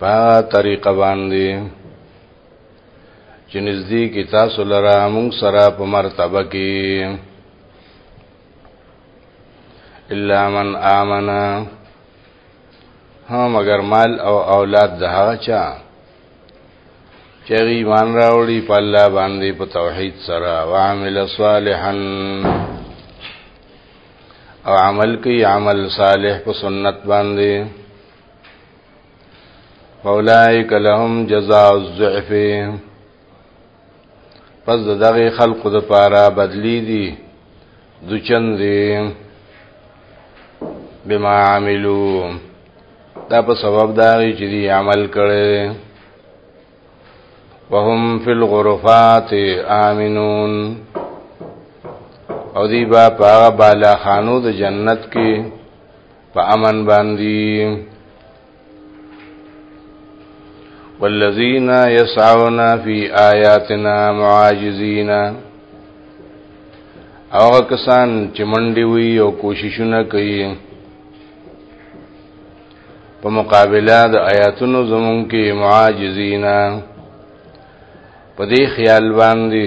په طریقه باندې چې نږدې کې تاسو لره موږ سره په مرتبه کې الا من امنا ها مگر مال او اولاد د هغه چا چې ایمان راوړي په الله باندې په توحید سره وعمل صالحا او عمل کوي عمل صالح په سنت باندې فاولائک لهم جزاء الضعف پس دغه خلق د پاره بدلی دي د چندې بما عملو دا په سبب دا چې دی عمل کړي وهم فی الغرفات آمنون او دی با پاغ بالا خانو د جنت کې په امن باندې والذین یسعون فی آیاتنا معاجزین او کسان چې منډي وي او کوششونه کوي په مقابله د آیاتونو زمون کې معاجزینا په دې خیال باندې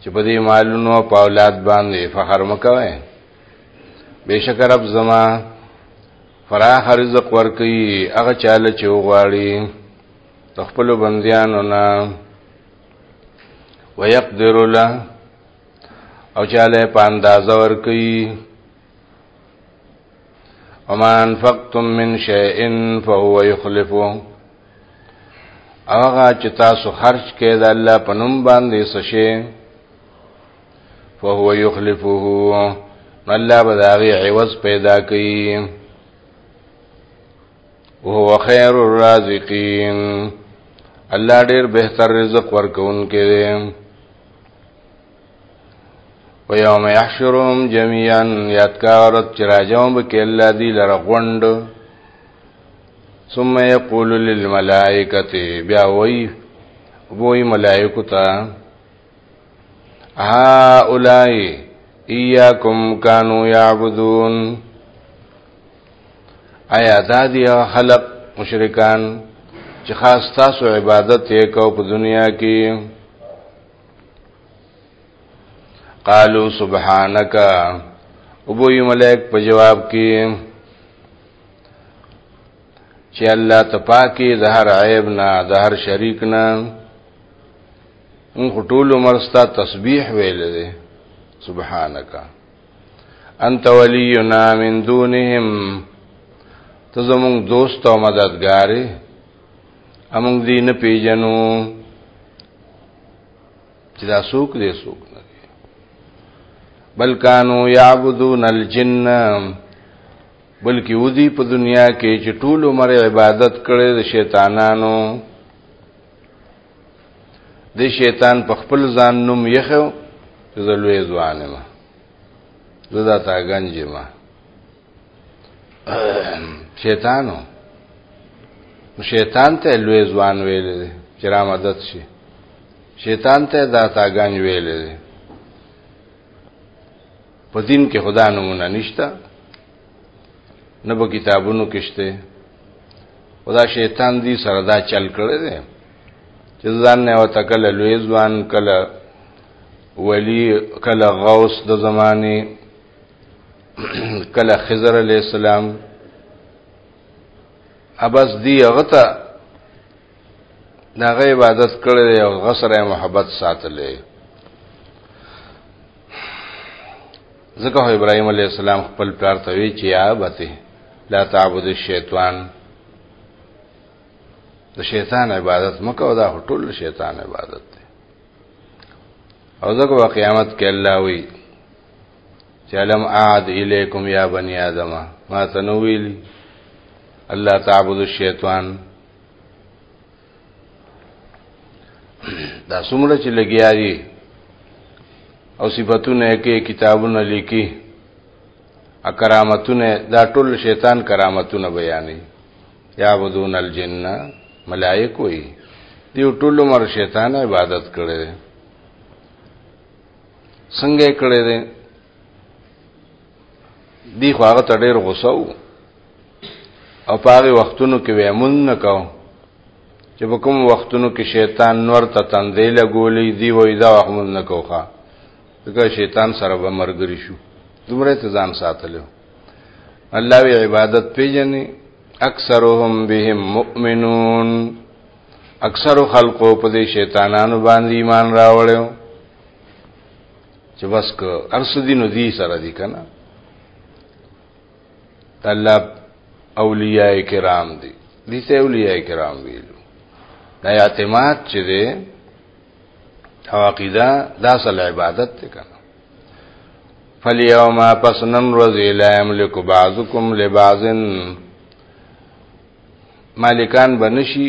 چې په دې مالونو او په اولاد باندې فخر مکوي بشک رب زما فراخ رزق ورکي هغه چاله چې وغواړي د خپل بنديانو نه ويقدر له او چاله په اندازه ورکي وما انفقتم من شيء فهو يخلفه هغه چې تاسو خرج کړئ د الله په نوم باندې سشي فهو يخلفه الله به داغي عوض پیدا کوي وهو خير الرازقين الله ډېر بهتر رزق ورکوونکی دی ويوم يحشرهم جميعا يتكارت چراجهم بك الله دي لرغوند ثم يقول للملائکه بیا وای وای ملائکه تا ها اولای ایاکم کانوا یعبدون آیا دا دی خلق مشرکان چې خاص تاسو عبادت یې کو په دنیا کې قالو سبحانك ابو ملائک په جواب کې چې الله ته پاکي د هر عیب نه د هر شریک نه ان ټول عمر ستا تسبیح ویل دي سبحانك انت ولينا من دونهم ته زموږ دوست او مددګاری اموږ دې نه پیژنو چې دا څوک دې څوک نه بل کانو یعبدون الجن بلکې ودی په دنیا کې چې ټول عمر عبادت کړي د شیطانانو د شیطان په خپل ځان نوم یخو چې زلوې ځوانه ما زدا تا گنج ما شیطانو شیطان ته لوی ځوان ویل دي چې را مدد شي شیطان ته دا تا گنج ویل دي په دین کې خدا نمونه نشته نه په کتابونو کې شته خدا شیطان دې سره دا چل کړی دی چې ځان نه وته کله لوی ځوان کله ولی کله غوث د زمانه کله خضر علی السلام ابس دی غته دا غي عبادت کړي او غسر محبت ساتلې ځکه ابراهيم عليه السلام خپل پلار ته وی چې یا بته لا تعبد الشیطان د شیطان عبادت مکو دا ټول شیطان عبادت دی او ځکه په قیامت کې الله وی چې علم عاد الیکم یا بنی آدم ما تنویل الله تعبد الشیطان دا څومره چې لګیا دي او صفاتونه کې کتابونه لیکي ا کرامتونه دا ټول شیطان کرامتونه بیانې یا بدون الجن ملائک وي دی ټول مر شیطان عبادت کړي څنګه کړي دي دی خو هغه ته ډېر غوسه وو او په هغه وختونو کې وې مونږ نه کاو چې په کوم وختونو کې شیطان نور ته تندې لګولې دی وې دا وخت مونږ نه کوخه دغه شیطان سره به مرګري شو دومره ته ځان ساتلو الله وی عبادت پیجنې اکثرهم بهم مؤمنون اکثر خلقو په دې شیطانانو باندې ایمان راوړل چې بس که ارس دي نو دي سره دي کنه الله اولیاء کرام دي دي ته اولیاء کرام ویلو دا اعتماد چې ده او عقیده دا سل عبادت ته کنه فلیوما پس نن ورځې لا یملک بعضکم لبعضن مالکان بنشي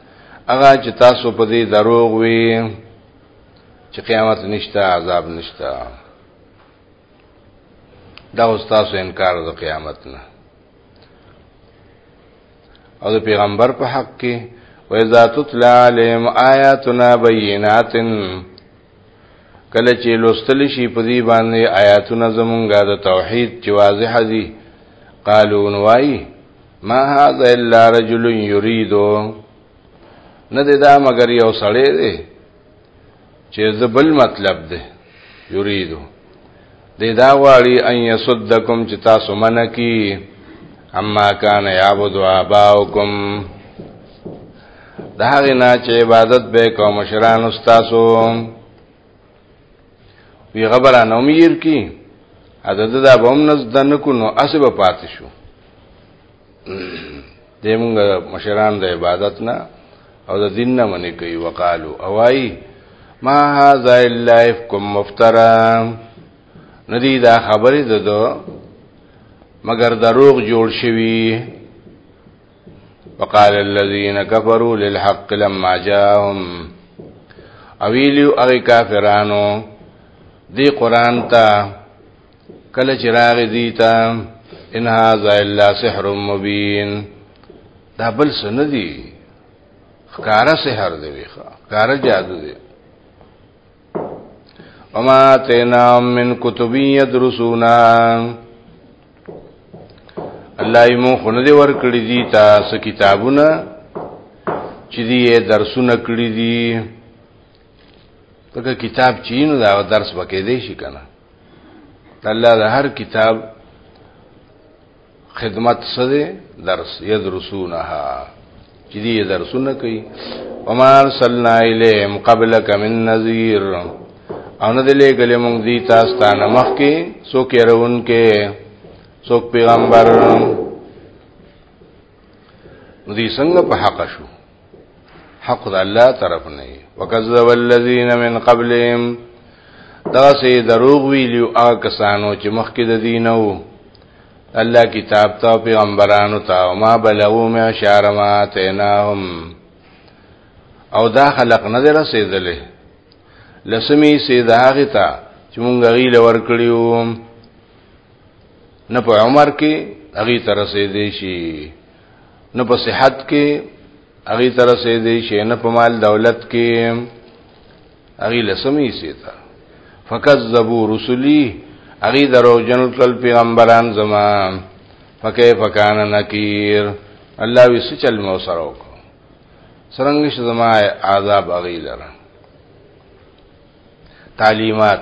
هغه چې تاسو په دې دروغ وي چې قیامت نشته عذاب نشته دا اوس تاسو انکار د قیامت نه او د پیغمبر په حق کې وَإِذَا تُتْلَى عَلَيْهِمْ آيَاتُنَا بَيِّنَاتٍ کله چې لوستل شي په دې باندې آیاتونه زمونږه د توحید چې واضح دي قالو نوای ما هذا الا رجل يريد نه دی دا مگر یو سړی دی چې زبل مطلب دی يريد دی دا واړی ان يسدکم چې تاسو منکی اما کان یعبد آباؤکم دا غنا چې عبادت به کوم شران استادو وی غبره نو میر کی عدد دا به هم نز د نکو نو اسب پاتې شو د موږ مشران د عبادت نه او د دین نه منې کوي وقالو اوای ما هاذا الا افکم مفترا ندی دا خبره ده مگر دروغ جوړ شوی وقال الذين كفروا للحق لما جاءهم اویلیو هغه کافرانو دی قران ته کله چې راغی دی ته ان هاذا الا سحر مبین دا بل سن دی خکارا سحر دی خکارا جادو دی وما تینا من کتبی یدرسونا الله یې مون خونه دې ور کړی دي تاسو کتابونه چې دې درسونه کړی دي دغه کتاب چین دا درس وکې دی شي کنه الله د هر کتاب خدمت سره درس يدرسونها چې دې درسونه کوي وما ارسلنا اليهم قبلك من نذير او نه دلې ګلې مونږ دي تاسو ته نمخ کې سو کې رون کې سو پیغمبر دې څنګه په حق شو حق د الله طرف نه وکذب الذين من قبلهم دا سي دروغ ویلو آ کسانو چې مخکې د دینو الله کتاب ته پیغمبرانو ته ما بلغو ما شارما تیناهم او دا خلق نه رسیدلې لسمی سیداغه ته چې مونږ غیله ور کړیو نه په عمر کې هغه تر رسیدې شي نه په صحت کې هغه تر سه دی شي نه په مال دولت کې هغه لسمې سي تا فکذبوا رسلي هغه درو جن کل پیغمبران زما فکیف کان نکیر الله وی سچل مو سره وکړه سرنګ ش زما عذاب اغیلره تعلیمات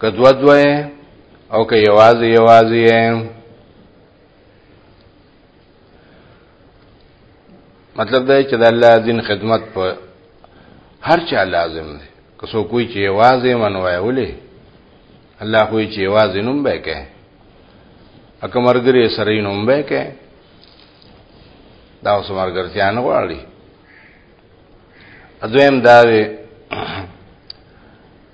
که دو دو او که یوازی یوازی مطلب دا چې د الله دین خدمت په هر چا لازم دی که څوک کوئی چې یوازې منوای ولې الله کوئی چې یوازې نوم به کې اکه مرګري سره نوم به کې دا اوس مرګرتیا نه غواړي اځویم دا دی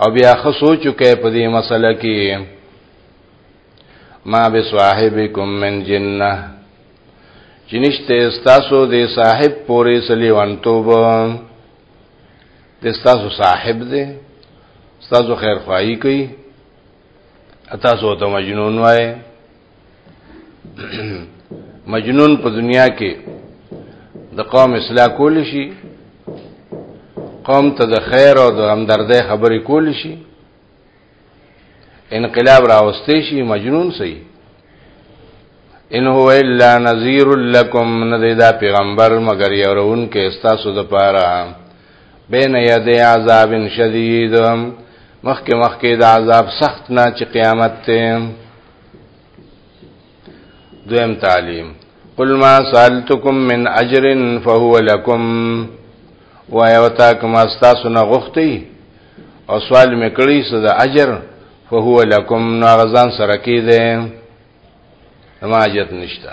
او بیا خو سوچو کې په دې مسله کې ما به صاحبکم من جننه چې نشته تاسو د صاحب پورې سلیوانتوب د تاسو صاحب دی تاسو خیر خواهی کوي تاسو ته مجنون وای مجنون په دنیا کې د قوم اصلاح کول شي قوم ته د خیر او د همدردۍ خبرې کول شي انقلاب راوستي شي مجنون سي ان هو الا نذير لكم نذيدا پیغمبر مگر يرون کې استاسو د پاره بین ید عذاب شدید مخک مخک د عذاب سخت نه چې قیامت ته دویم تعلیم قل ما سالتکم من اجر فهو لکم وایا وتا کما تاسو نه غوښتي او سوال میکړی سو د اجر فهو لکم نو غزان سره کې ده ما اجت نشته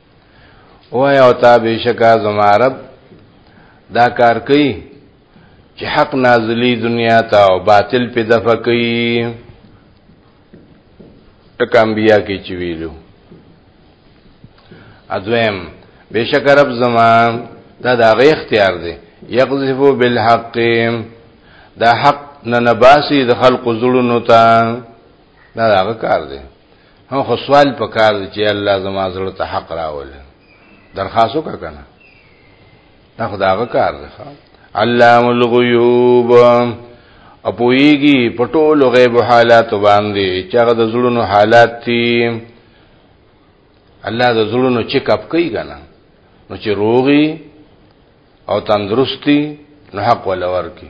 او یا او تا بشکا زما رب دا کار کوي چې حق نازلی دنیا ته او باطل په دفع کوي ټکم بیا کې چې ویلو اذویم بشک رب زما دا دا غي اختیار دی یقذفو بالحق دا حق نه نباسی د خلق زړونو ته دا دا کار دی هم خو سوال پکار دی چې الله زما زړه ته حق راول درخواست وکړه کنه دا خداغه کار دی علام الغیوب اپویږي پټول غیب حالات باندې چې هغه د زړونو حالات دي الله د زړونو چیک اپ کوي کنه نو چې روغي او تندرستی نو حق ولور کی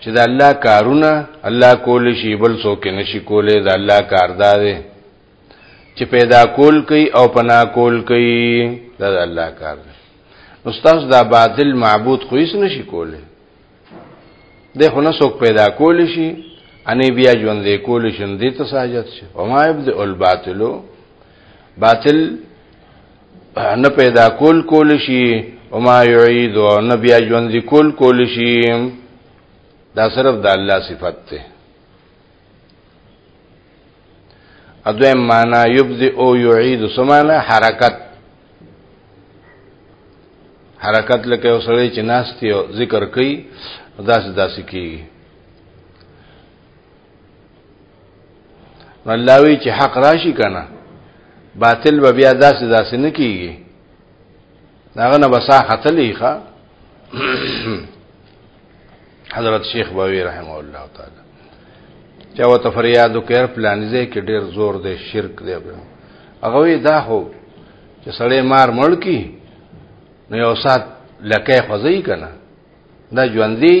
چې د الله کارونه الله کول شي بل څوک نشي کولای د الله کار دا دی چې پیدا کول کوي او پنا کول کوي دا د الله کار دی نو تاسو دا باطل معبود خو هیڅ نشي کولای د خو نه څوک پیدا کول شي اني بیا ژوند کول شي دې ته ساجت شي او ما يبدئ الباطلو باطل نه پیدا کول کول شي او ما يعيد او نبي ژوند کول کول شي دا صرف د الله صفت ده اځه معنا يبدئ او يعيد سمانا حرکت حرکت لکه وسړی چې ناشتي او ذکر کوي داس داس کیږي الله وی چې حق راشي کنه باطل به بیا داسې داسې نه کیږي داغه نه بسا خطلې ښا حضرت شیخ باوی رحم الله تعالی چا وته فریاد وکړ پلانځه کې ډیر زور دی شرک دی هغه وی دا هو چې سړی مار مړ کی نو یو سات لکه خوځي کنه دا ژوندۍ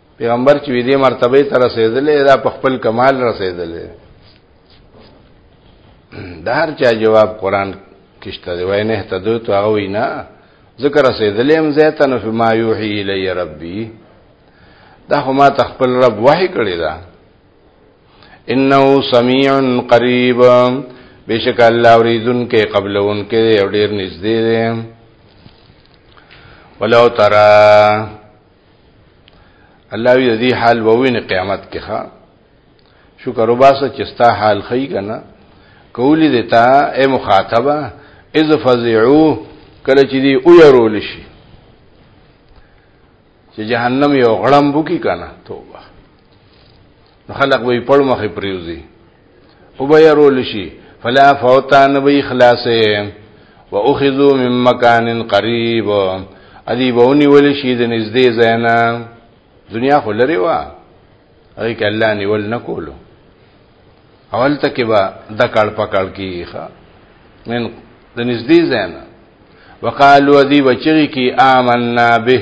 پیغمبر چې دې مرتبه ته رسیدلې دا په خپل کمال رسیدلې دا هر چا جواب قران کشته دی وای نه ته دوی ته هغه وینا ذکر رسیدلې هم زیته نو فما یوحی الی ربی دا خو ما تخپل رب وحی کړی دا انه سمیع قریب بشک الله اوریدن کې قبل ان کې ډیر نږدې دی ولو ترى الله وی دې حال ووینه قیامت کې ښا شکر وباسه چې ستا حال خی کنه کولی دې تا اے مخاطبه اذ فزعو کله چې دی او يرول شي چې جهنم یو غړم بوکی کنه توبه خلق به پړ مخې پریوزي او به يرول شي فلا فوتان به خلاصې واخذو من مکان قریب ادي بونی ول شي د نږدې زینا دنیا خو لري وا اي ک الله ني ول نکولو اول تک با د کړ پکړ کیخه من د نږدې زینا وقالو ادي بچی کی آمنا به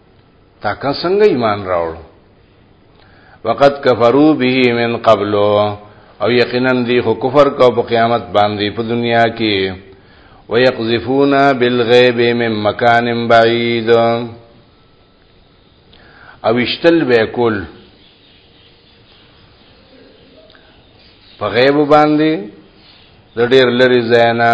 تا کا څنګه ایمان راوړ وقد کفرو به من قبل او یقینا دی خو کفر کو په قیامت باندې په دنیا کې ويقذفون بالغيب من مكان بعيد او اشتل وکول په غیب باندې د ډیر لري زینا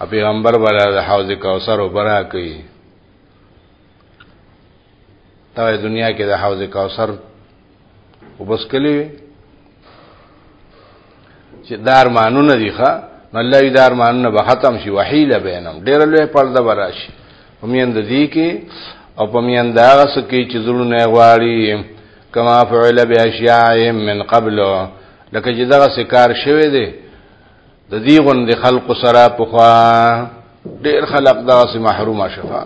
او پیغمبر ولا د حوض کوثر وبرا کوي دا دنیا کې د حوض کوثر وبس کلی چې دار مانونه دي ښا الله یې دار مانونه به ختم شي وحیله بینم ډېر لوی پرده براشي ومیند دي کې او پمیند هغه سکه چې زړونه غواړي کما فعل باشیاء من قبل لکه چې دغه سکار شوه دی د دې غوند خلق سره په خوا ډېر خلق دا سي محرومه شفا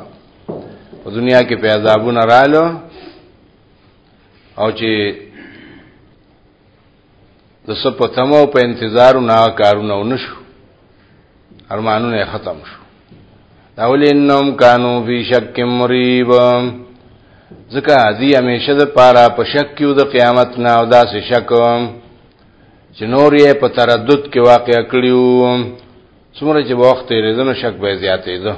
په دنیا کې په عذابونه رالو او چې د سپو تمو په انتظار نه کارونه ونشو ارمانونه ختم شو دا ولې انهم کانوا فی شک مریب ځکه دی همیشه د پاره په شک کې د قیامت نه او داسې شک چې نور یې په تردد کې واقع کړیو څومره چې وخت یې رزنه شک به زیاتې ده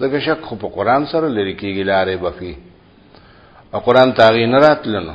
ځکه شک خو په قران سره لری کېږي لارې بفي او قران تاغي نه راتلنو